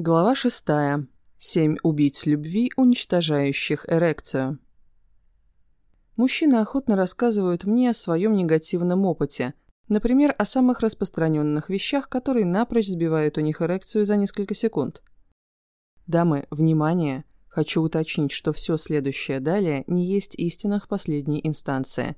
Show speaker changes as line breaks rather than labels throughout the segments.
Глава шестая. Семь убийц любви, уничтожающих эрекцию. Мужчины охотно рассказывают мне о своем негативном опыте, например, о самых распространенных вещах, которые напрочь сбивают у них эрекцию за несколько секунд. Дамы, внимание! Хочу уточнить, что все следующее далее не есть истина в последней инстанции.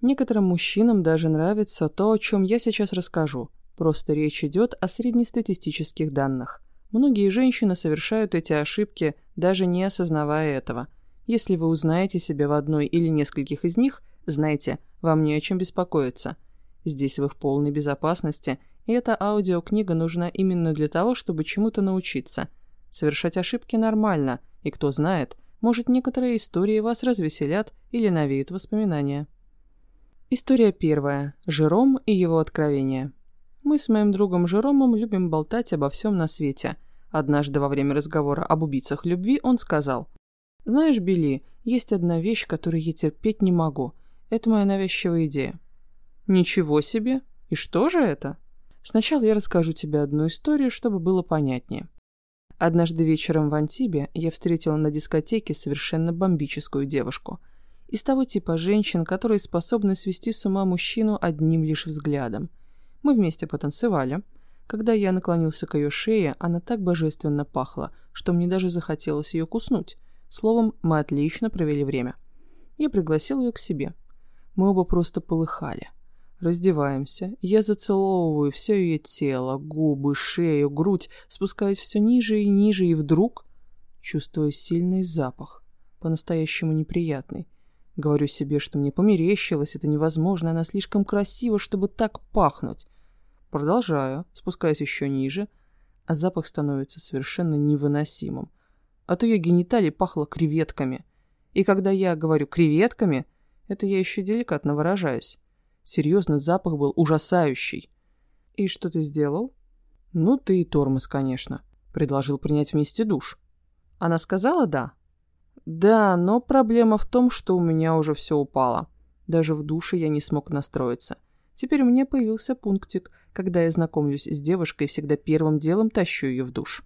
Некоторым мужчинам даже нравится то, о чем я сейчас расскажу, просто речь идет о среднестатистических данных. Многие женщины совершают эти ошибки, даже не осознавая этого. Если вы узнаете себя в одной или нескольких из них, знайте, вам не о чем беспокоиться. Здесь вы в полной безопасности, и эта аудиокнига нужна именно для того, чтобы чему-то научиться. Совершать ошибки нормально, и кто знает, может некоторые истории вас развеселят или навеют воспоминания. История первая. Жером и его откровение. Мы с моим другом Жеромом любим болтать обо всем на свете. Однажды во время разговора об убийцах любви он сказал, «Знаешь, Билли, есть одна вещь, которую я терпеть не могу. Это моя навязчивая идея». «Ничего себе! И что же это?» Сначала я расскажу тебе одну историю, чтобы было понятнее. Однажды вечером в Антибе я встретила на дискотеке совершенно бомбическую девушку. Из того типа женщин, которые способны свести с ума мужчину одним лишь взглядом. Мы вместе потанцевали. Когда я наклонился к ее шее, она так божественно пахла, что мне даже захотелось ее куснуть. Словом, мы отлично провели время. Я пригласил ее к себе. Мы оба просто полыхали. Раздеваемся. Я зацеловываю все ее тело, губы, шею, грудь, спускаясь все ниже и ниже, и вдруг чувствую сильный запах, по-настоящему неприятный. Говорю себе, что мне померещилось, это невозможно, она слишком красива, чтобы так пахнуть. Продолжаю, спускаясь еще ниже, а запах становится совершенно невыносимым. От ее гениталий пахло креветками. И когда я говорю «креветками», это я еще деликатно выражаюсь. Серьезно, запах был ужасающий. «И что ты сделал?» «Ну, ты и тормоз, конечно», — предложил принять вместе душ. Она сказала «да», да, но проблема в том, что у меня уже все упало. Даже в душе я не смог настроиться. Теперь у меня появился пунктик. Когда я знакомлюсь с девушкой, всегда первым делом тащу ее в душ.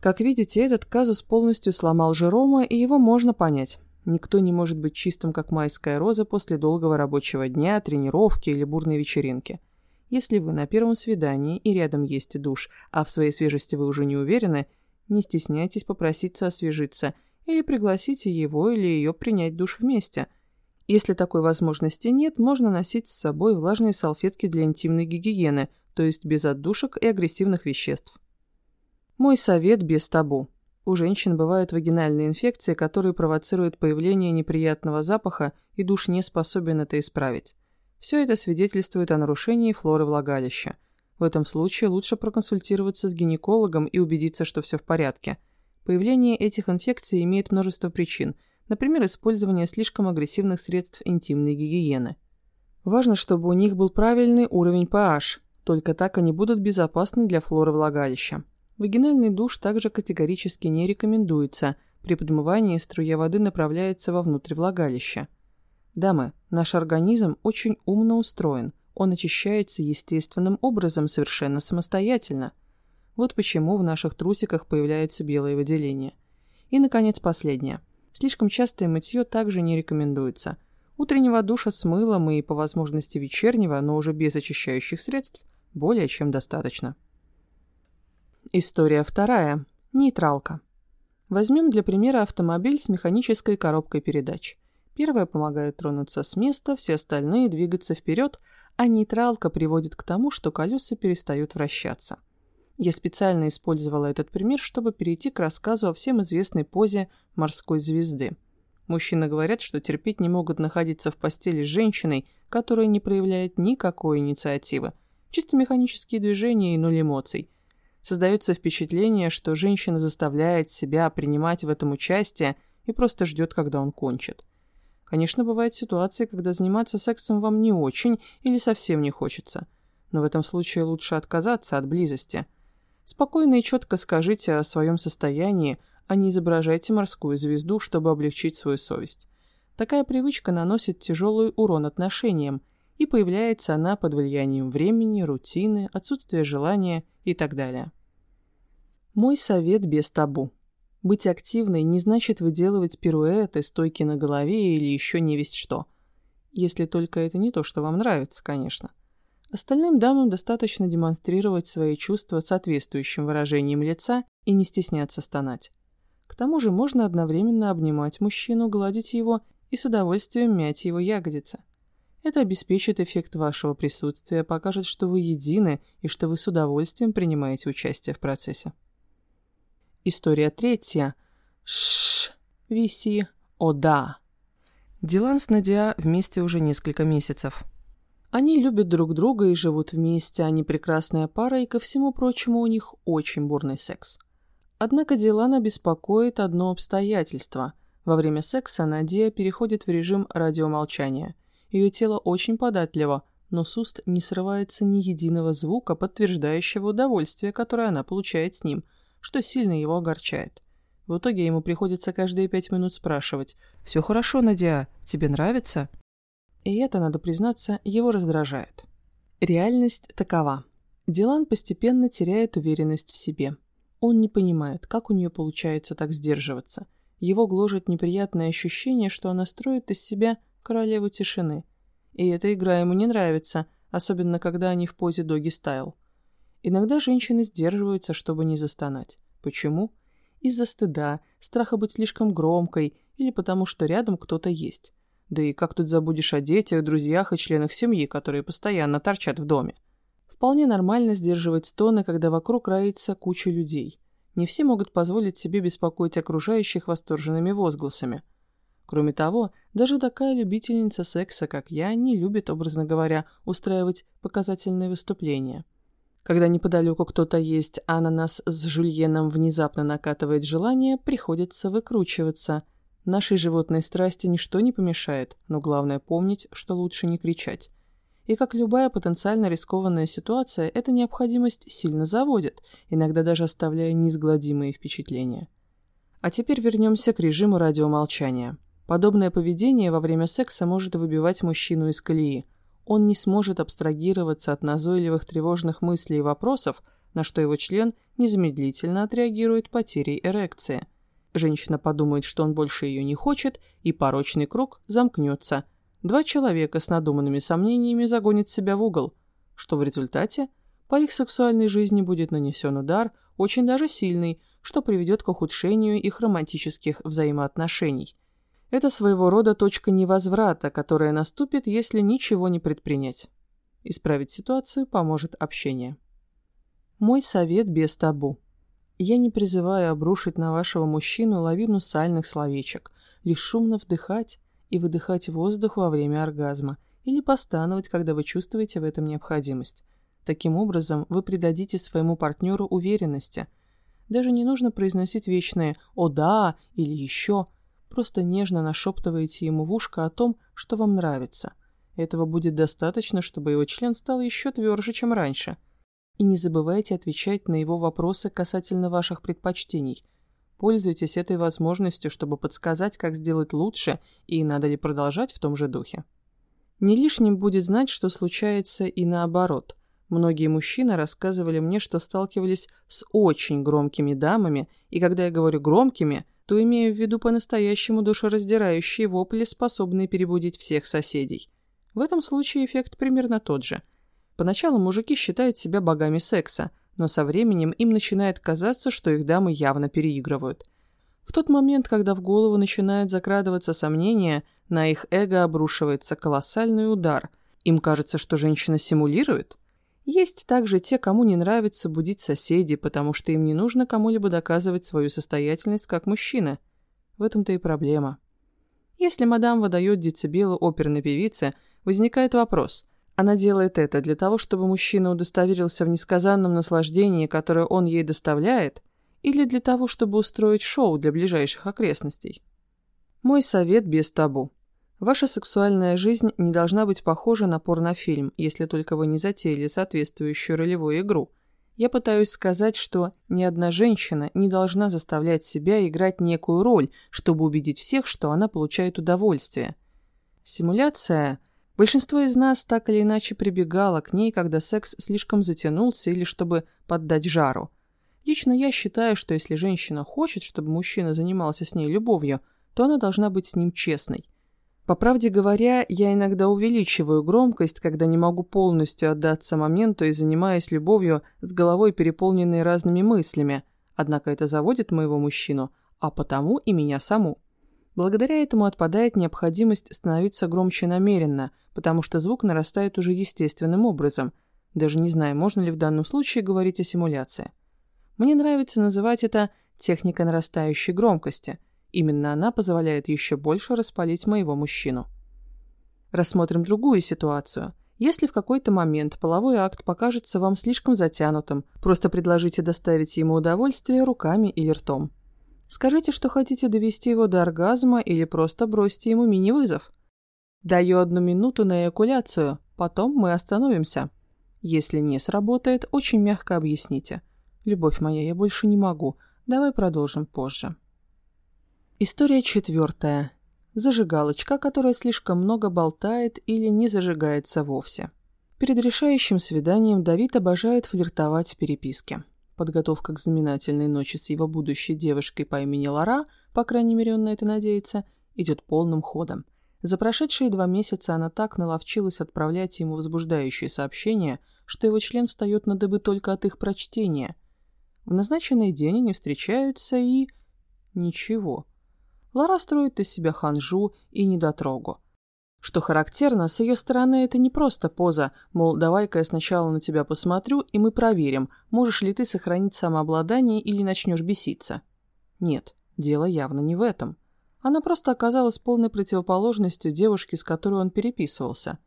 Как видите, этот казус полностью сломал Жерома, и его можно понять. Никто не может быть чистым, как майская роза, после долгого рабочего дня, тренировки или бурной вечеринки. Если вы на первом свидании и рядом есть душ, а в своей свежести вы уже не уверены, не стесняйтесь попроситься освежиться – или пригласите его или ее принять душ вместе. Если такой возможности нет, можно носить с собой влажные салфетки для интимной гигиены, то есть без отдушек и агрессивных веществ. Мой совет без табу. У женщин бывают вагинальные инфекции, которые провоцируют появление неприятного запаха, и душ не способен это исправить. Все это свидетельствует о нарушении флоры влагалища. В этом случае лучше проконсультироваться с гинекологом и убедиться, что все в порядке – Появление этих инфекций имеет множество причин, например, использование слишком агрессивных средств интимной гигиены. Важно, чтобы у них был правильный уровень pH, только так они будут безопасны для флоры влагалища. Вагинальный душ также категорически не рекомендуется. При подмывании струя воды направляется вовнутрь влагалища. Дамы, наш организм очень умно устроен. Он очищается естественным образом, совершенно самостоятельно – вот почему в наших трусиках появляются белые выделения. И, наконец, последнее. Слишком частое мытье также не рекомендуется. Утреннего душа с мылом и, по возможности, вечернего, но уже без очищающих средств, более чем достаточно. История вторая. Нейтралка. Возьмем для примера автомобиль с механической коробкой передач. Первая помогает тронуться с места, все остальные двигаться вперед, а нейтралка приводит к тому, что колеса перестают вращаться. Я специально использовала этот пример, чтобы перейти к рассказу о всем известной позе морской звезды. Мужчины говорят, что терпеть не могут находиться в постели с женщиной, которая не проявляет никакой инициативы. Чисто механические движения и нуль эмоций. Создается впечатление, что женщина заставляет себя принимать в этом участие и просто ждет, когда он кончит. Конечно, бывают ситуации, когда заниматься сексом вам не очень или совсем не хочется. Но в этом случае лучше отказаться от близости – Спокойно и четко скажите о своем состоянии, а не изображайте морскую звезду, чтобы облегчить свою совесть. Такая привычка наносит тяжелый урон отношениям, и появляется она под влиянием времени, рутины, отсутствия желания и так далее. Мой совет без табу. Быть активной не значит выделывать пируэты, стойки на голове или еще не весть что. Если только это не то, что вам нравится, конечно. Остальным дамам достаточно демонстрировать свои чувства соответствующим выражением лица и не стесняться стонать. К тому же можно одновременно обнимать мужчину, гладить его и с удовольствием мять его ягодицы. Это обеспечит эффект вашего присутствия, покажет, что вы едины и что вы с удовольствием принимаете участие в процессе. История третья. Шш, виси, о да. Дилан с Надя вместе уже несколько месяцев. Они любят друг друга и живут вместе, они прекрасная пара, и ко всему прочему у них очень бурный секс. Однако Дилана беспокоит одно обстоятельство. Во время секса Надя переходит в режим радиомолчания. Ее тело очень податливо, но с уст не срывается ни единого звука, подтверждающего удовольствие, которое она получает с ним – что сильно его огорчает. В итоге ему приходится каждые пять минут спрашивать «Все хорошо, Надя, тебе нравится?» И это, надо признаться, его раздражает. Реальность такова. Дилан постепенно теряет уверенность в себе. Он не понимает, как у нее получается так сдерживаться. Его гложет неприятное ощущение, что она строит из себя королеву тишины. И эта игра ему не нравится, особенно когда они в позе доги-стайл. Иногда женщины сдерживаются, чтобы не застонать. Почему? Из-за стыда, страха быть слишком громкой или потому, что рядом кто-то есть. Да и как тут забудешь о детях, друзьях и членах семьи, которые постоянно торчат в доме? Вполне нормально сдерживать стоны, когда вокруг роится куча людей. Не все могут позволить себе беспокоить окружающих восторженными возгласами. Кроме того, даже такая любительница секса, как я, не любит, образно говоря, устраивать показательные выступления. Когда неподалеку кто-то есть, а на нас с Жульеном внезапно накатывает желание, приходится выкручиваться. Нашей животной страсти ничто не помешает, но главное помнить, что лучше не кричать. И как любая потенциально рискованная ситуация, эта необходимость сильно заводит, иногда даже оставляя неизгладимые впечатления. А теперь вернемся к режиму радиомолчания. Подобное поведение во время секса может выбивать мужчину из колеи – он не сможет абстрагироваться от назойливых тревожных мыслей и вопросов, на что его член незамедлительно отреагирует потерей эрекции. Женщина подумает, что он больше ее не хочет, и порочный круг замкнется. Два человека с надуманными сомнениями загонят себя в угол, что в результате по их сексуальной жизни будет нанесен удар, очень даже сильный, что приведет к ухудшению их романтических взаимоотношений. Это своего рода точка невозврата, которая наступит, если ничего не предпринять. Исправить ситуацию поможет общение. Мой совет без табу. Я не призываю обрушить на вашего мужчину лавину сальных словечек, лишь шумно вдыхать и выдыхать воздух во время оргазма или постановать, когда вы чувствуете в этом необходимость. Таким образом, вы придадите своему партнеру уверенности. Даже не нужно произносить вечные «О да» или «Еще», Просто нежно нашептываете ему в ушко о том, что вам нравится. Этого будет достаточно, чтобы его член стал еще тверже, чем раньше. И не забывайте отвечать на его вопросы касательно ваших предпочтений. Пользуйтесь этой возможностью, чтобы подсказать, как сделать лучше и надо ли продолжать в том же духе. Не лишним будет знать, что случается и наоборот. Многие мужчины рассказывали мне, что сталкивались с очень громкими дамами, и когда я говорю «громкими», то имею в виду по-настоящему душераздирающие вопли, способные перебудить всех соседей. В этом случае эффект примерно тот же. Поначалу мужики считают себя богами секса, но со временем им начинает казаться, что их дамы явно переигрывают. В тот момент, когда в голову начинают закрадываться сомнения, на их эго обрушивается колоссальный удар. Им кажется, что женщина симулирует. Есть также те, кому не нравится будить соседей, потому что им не нужно кому-либо доказывать свою состоятельность как мужчина. В этом-то и проблема. Если мадам выдает децибелы оперной певице, возникает вопрос. Она делает это для того, чтобы мужчина удостоверился в несказанном наслаждении, которое он ей доставляет, или для того, чтобы устроить шоу для ближайших окрестностей? Мой совет без табу. Ваша сексуальная жизнь не должна быть похожа на порнофильм, если только вы не затеяли соответствующую ролевую игру. Я пытаюсь сказать, что ни одна женщина не должна заставлять себя играть некую роль, чтобы убедить всех, что она получает удовольствие. Симуляция... Большинство из нас так или иначе прибегало к ней, когда секс слишком затянулся или чтобы поддать жару. Лично я считаю, что если женщина хочет, чтобы мужчина занимался с ней любовью, то она должна быть с ним честной. По правде говоря, я иногда увеличиваю громкость, когда не могу полностью отдаться моменту и занимаюсь любовью с головой, переполненной разными мыслями, однако это заводит моего мужчину, а потому и меня саму. Благодаря этому отпадает необходимость становиться громче намеренно, потому что звук нарастает уже естественным образом. Даже не знаю, можно ли в данном случае говорить о симуляции. Мне нравится называть это техника нарастающей громкости. Именно она позволяет еще больше распалить моего мужчину. Рассмотрим другую ситуацию. Если в какой-то момент половой акт покажется вам слишком затянутым, просто предложите доставить ему удовольствие руками или ртом. Скажите, что хотите довести его до оргазма или просто бросьте ему мини-вызов. Даю одну минуту на эякуляцию, потом мы остановимся. Если не сработает, очень мягко объясните – «Любовь моя, я больше не могу. Давай продолжим позже». История четвертая. Зажигалочка, которая слишком много болтает или не зажигается вовсе. Перед решающим свиданием Давид обожает флиртовать в переписке. Подготовка к знаменательной ночи с его будущей девушкой по имени Лара, по крайней мере он на это надеется, идет полным ходом. За прошедшие два месяца она так наловчилась отправлять ему возбуждающие сообщения, что его член встает на дыбы только от их прочтения. В назначенный день они встречаются и... Ничего. Лара строит из себя ханжу и недотрогу. Что характерно, с ее стороны это не просто поза, мол, давай-ка я сначала на тебя посмотрю, и мы проверим, можешь ли ты сохранить самообладание или начнешь беситься. Нет, дело явно не в этом. Она просто оказалась полной противоположностью девушки, с которой он переписывался.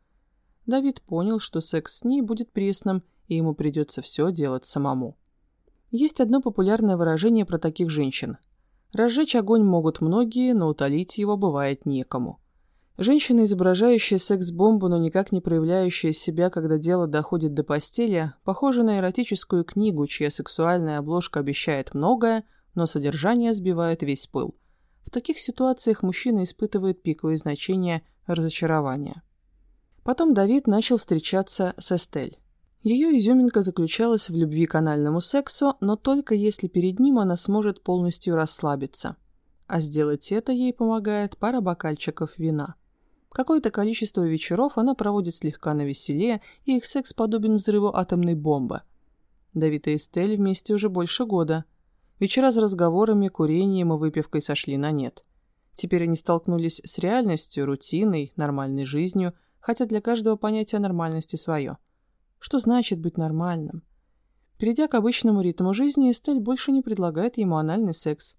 Давид понял, что секс с ней будет пресным, и ему придется все делать самому. Есть одно популярное выражение про таких женщин. Разжечь огонь могут многие, но утолить его бывает некому. Женщина, изображающая секс-бомбу, но никак не проявляющая себя, когда дело доходит до постели, похожа на эротическую книгу, чья сексуальная обложка обещает многое, но содержание сбивает весь пыл. В таких ситуациях мужчина испытывает пиковые значения разочарования. Потом Давид начал встречаться с Эстель. Ее изюминка заключалась в любви к анальному сексу, но только если перед ним она сможет полностью расслабиться. А сделать это ей помогает пара бокальчиков вина. Какое-то количество вечеров она проводит слегка на веселе, и их секс подобен взрыву атомной бомбы. Давид и Эстель вместе уже больше года. Вечера с разговорами, курением и выпивкой сошли на нет. Теперь они столкнулись с реальностью, рутиной, нормальной жизнью, хотя для каждого понятие нормальности свое – что значит быть нормальным? Перейдя к обычному ритму жизни, Эстель больше не предлагает ему анальный секс.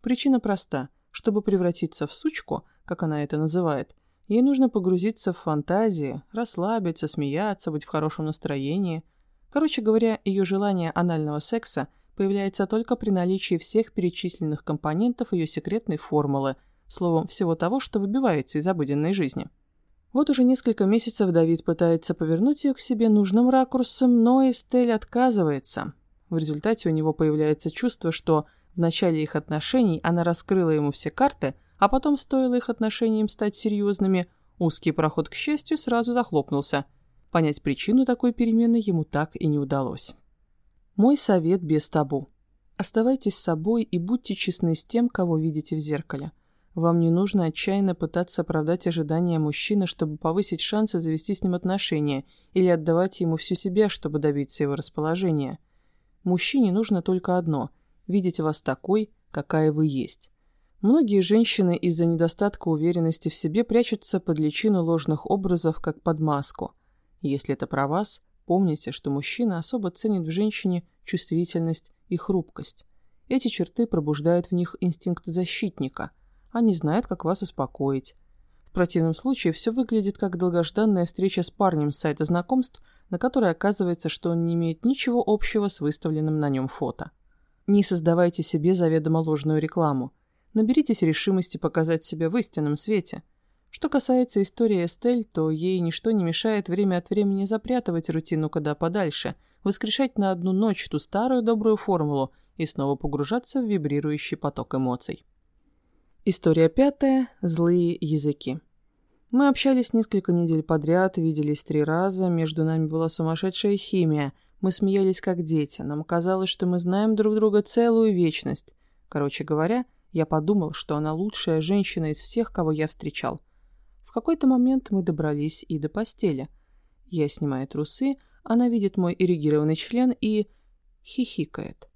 Причина проста. Чтобы превратиться в сучку, как она это называет, ей нужно погрузиться в фантазии, расслабиться, смеяться, быть в хорошем настроении. Короче говоря, ее желание анального секса появляется только при наличии всех перечисленных компонентов ее секретной формулы, словом, всего того, что выбивается из обыденной жизни. Вот уже несколько месяцев Давид пытается повернуть ее к себе нужным ракурсом, но Эстель отказывается. В результате у него появляется чувство, что в начале их отношений она раскрыла ему все карты, а потом, стоило их отношениям стать серьезными, узкий проход к счастью сразу захлопнулся. Понять причину такой перемены ему так и не удалось. Мой совет без табу. Оставайтесь собой и будьте честны с тем, кого видите в зеркале. Вам не нужно отчаянно пытаться оправдать ожидания мужчины, чтобы повысить шансы завести с ним отношения, или отдавать ему всю себя, чтобы добиться его расположения. Мужчине нужно только одно – видеть вас такой, какая вы есть. Многие женщины из-за недостатка уверенности в себе прячутся под личину ложных образов, как под маску. Если это про вас, помните, что мужчина особо ценит в женщине чувствительность и хрупкость. Эти черты пробуждают в них инстинкт защитника – они знают, как вас успокоить. В противном случае все выглядит как долгожданная встреча с парнем с сайта знакомств, на которой оказывается, что он не имеет ничего общего с выставленным на нем фото. Не создавайте себе заведомо ложную рекламу. Наберитесь решимости показать себя в истинном свете. Что касается истории Эстель, то ей ничто не мешает время от времени запрятывать рутину куда подальше, воскрешать на одну ночь ту старую добрую формулу и снова погружаться в вибрирующий поток эмоций. История пятая. Злые языки. Мы общались несколько недель подряд, виделись три раза, между нами была сумасшедшая химия. Мы смеялись как дети, нам казалось, что мы знаем друг друга целую вечность. Короче говоря, я подумал, что она лучшая женщина из всех, кого я встречал. В какой-то момент мы добрались и до постели. Я снимаю трусы, она видит мой эрегированный член и... хихикает.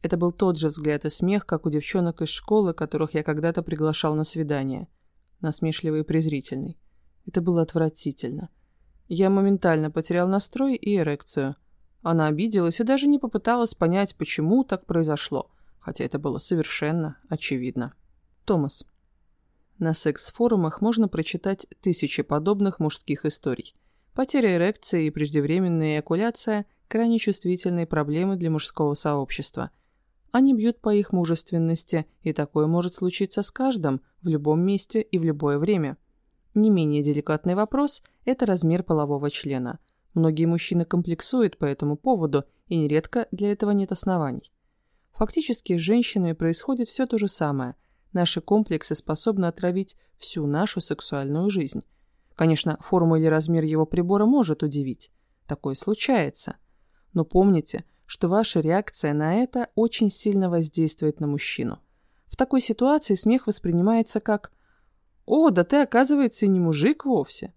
Это был тот же взгляд и смех, как у девчонок из школы, которых я когда-то приглашал на свидание. Насмешливый и презрительный. Это было отвратительно. Я моментально потерял настрой и эрекцию. Она обиделась и даже не попыталась понять, почему так произошло, хотя это было совершенно очевидно. Томас. На секс-форумах можно прочитать тысячи подобных мужских историй. Потеря эрекции и преждевременная эякуляция – крайне чувствительные проблемы для мужского сообщества. Они бьют по их мужественности, и такое может случиться с каждым, в любом месте и в любое время. Не менее деликатный вопрос – это размер полового члена – Многие мужчины комплексуют по этому поводу, и нередко для этого нет оснований. Фактически с женщинами происходит все то же самое. Наши комплексы способны отравить всю нашу сексуальную жизнь. Конечно, форма или размер его прибора может удивить. Такое случается. Но помните, что ваша реакция на это очень сильно воздействует на мужчину. В такой ситуации смех воспринимается как «О, да ты, оказывается, и не мужик вовсе».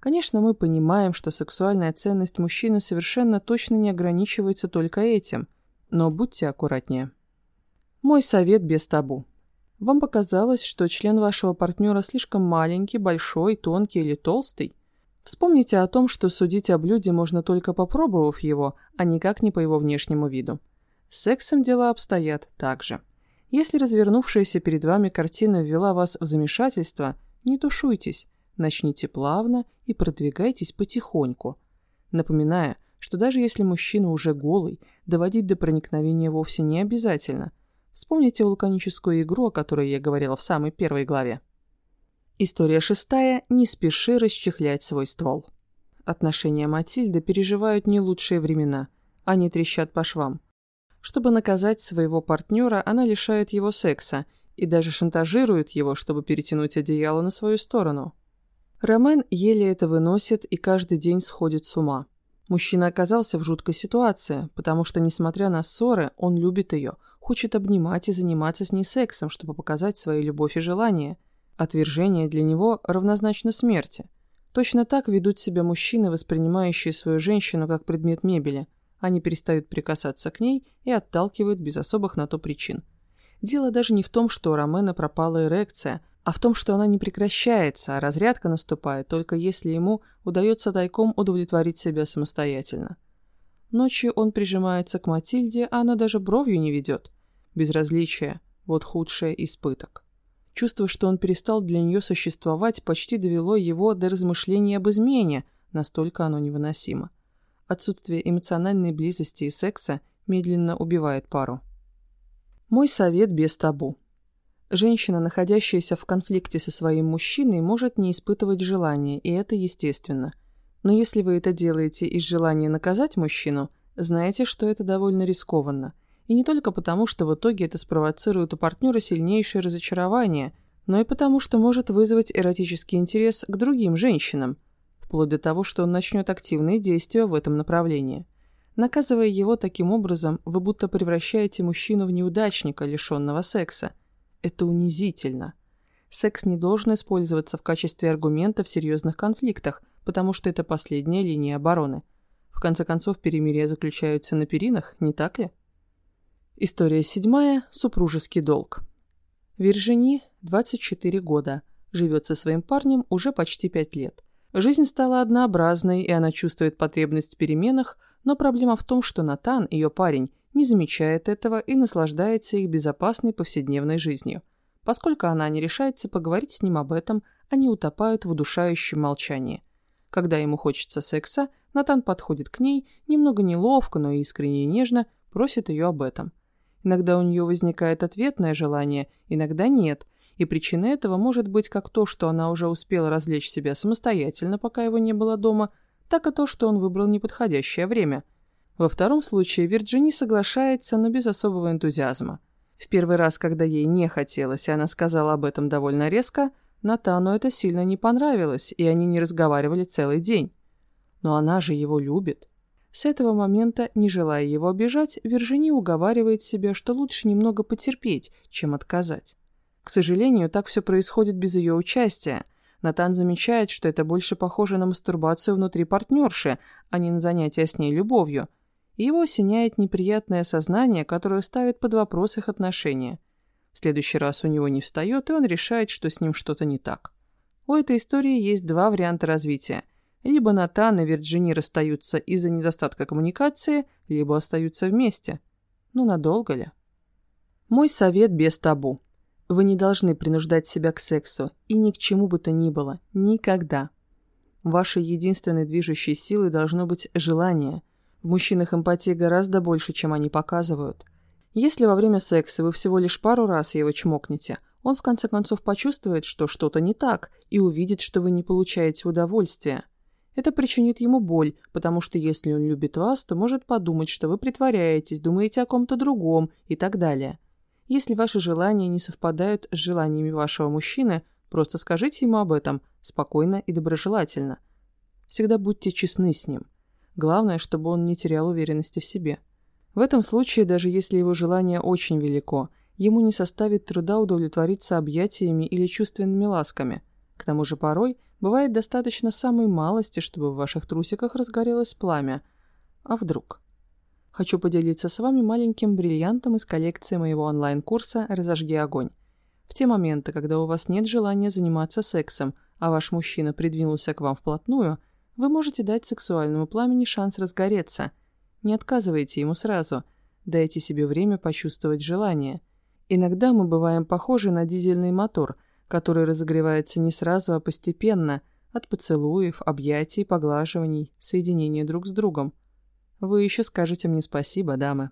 Конечно, мы понимаем, что сексуальная ценность мужчины совершенно точно не ограничивается только этим, но будьте аккуратнее. Мой совет без табу. Вам показалось, что член вашего партнера слишком маленький, большой, тонкий или толстый? Вспомните о том, что судить о блюде можно только попробовав его, а никак не по его внешнему виду. С сексом дела обстоят так же. Если развернувшаяся перед вами картина ввела вас в замешательство, не тушуйтесь, Начните плавно и продвигайтесь потихоньку. Напоминая, что даже если мужчина уже голый, доводить до проникновения вовсе не обязательно. Вспомните вулканическую игру, о которой я говорила в самой первой главе. История шестая. Не спеши расчехлять свой ствол. Отношения Матильды переживают не лучшие времена. Они трещат по швам. Чтобы наказать своего партнера, она лишает его секса и даже шантажирует его, чтобы перетянуть одеяло на свою сторону. Ромен еле это выносит и каждый день сходит с ума. Мужчина оказался в жуткой ситуации, потому что, несмотря на ссоры, он любит ее, хочет обнимать и заниматься с ней сексом, чтобы показать свою любовь и желание. Отвержение для него равнозначно смерти. Точно так ведут себя мужчины, воспринимающие свою женщину как предмет мебели. Они перестают прикасаться к ней и отталкивают без особых на то причин. Дело даже не в том, что у Ромена пропала эрекция, а в том, что она не прекращается, а разрядка наступает только если ему удается тайком удовлетворить себя самостоятельно. Ночью он прижимается к Матильде, а она даже бровью не ведет. Безразличие – вот худшее испыток. Чувство, что он перестал для нее существовать, почти довело его до размышления об измене, настолько оно невыносимо. Отсутствие эмоциональной близости и секса медленно убивает пару. Мой совет без табу. Женщина, находящаяся в конфликте со своим мужчиной, может не испытывать желания, и это естественно. Но если вы это делаете из желания наказать мужчину, знаете, что это довольно рискованно. И не только потому, что в итоге это спровоцирует у партнера сильнейшее разочарование, но и потому, что может вызвать эротический интерес к другим женщинам, вплоть до того, что он начнет активные действия в этом направлении. Наказывая его таким образом, вы будто превращаете мужчину в неудачника, лишенного секса – это унизительно. Секс не должен использоваться в качестве аргумента в серьезных конфликтах, потому что это последняя линия обороны. В конце концов, перемирия заключаются на перинах, не так ли? История седьмая. Супружеский долг. Виржини, 24 года, живет со своим парнем уже почти 5 лет. Жизнь стала однообразной, и она чувствует потребность в переменах, но проблема в том, что Натан, ее парень, не замечает этого и наслаждается их безопасной повседневной жизнью. Поскольку она не решается поговорить с ним об этом, они утопают в удушающем молчании. Когда ему хочется секса, Натан подходит к ней, немного неловко, но искренне и нежно просит ее об этом. Иногда у нее возникает ответное желание, иногда нет, и причина этого может быть как то, что она уже успела развлечь себя самостоятельно, пока его не было дома, так и то, что он выбрал неподходящее время – во втором случае Вирджини соглашается, но без особого энтузиазма. В первый раз, когда ей не хотелось, и она сказала об этом довольно резко, Натану это сильно не понравилось, и они не разговаривали целый день. Но она же его любит. С этого момента, не желая его обижать, Виржини уговаривает себя, что лучше немного потерпеть, чем отказать. К сожалению, так все происходит без ее участия. Натан замечает, что это больше похоже на мастурбацию внутри партнерши, а не на занятие с ней любовью. Его осеняет неприятное сознание, которое ставит под вопрос их отношения. В следующий раз у него не встает, и он решает, что с ним что-то не так. У этой истории есть два варианта развития. Либо Натан и Вирджини расстаются из-за недостатка коммуникации, либо остаются вместе. Но надолго ли? Мой совет без табу. Вы не должны принуждать себя к сексу и ни к чему бы то ни было. Никогда. Вашей единственной движущей силой должно быть желание. В мужчинах эмпатии гораздо больше, чем они показывают. Если во время секса вы всего лишь пару раз его чмокнете, он в конце концов почувствует, что что-то не так, и увидит, что вы не получаете удовольствия. Это причинит ему боль, потому что если он любит вас, то может подумать, что вы притворяетесь, думаете о ком-то другом и так далее. Если ваши желания не совпадают с желаниями вашего мужчины, просто скажите ему об этом, спокойно и доброжелательно. Всегда будьте честны с ним. Главное, чтобы он не терял уверенности в себе. В этом случае, даже если его желание очень велико, ему не составит труда удовлетвориться объятиями или чувственными ласками. К тому же порой – Бывает достаточно самой малости, чтобы в ваших трусиках разгорелось пламя. А вдруг? Хочу поделиться с вами маленьким бриллиантом из коллекции моего онлайн-курса «Разожги огонь». В те моменты, когда у вас нет желания заниматься сексом, а ваш мужчина придвинулся к вам вплотную, вы можете дать сексуальному пламени шанс разгореться. Не отказывайте ему сразу. Дайте себе время почувствовать желание. Иногда мы бываем похожи на дизельный мотор – который разогревается не сразу, а постепенно, от поцелуев, объятий, поглаживаний, соединения друг с другом. Вы еще скажете мне спасибо, дамы.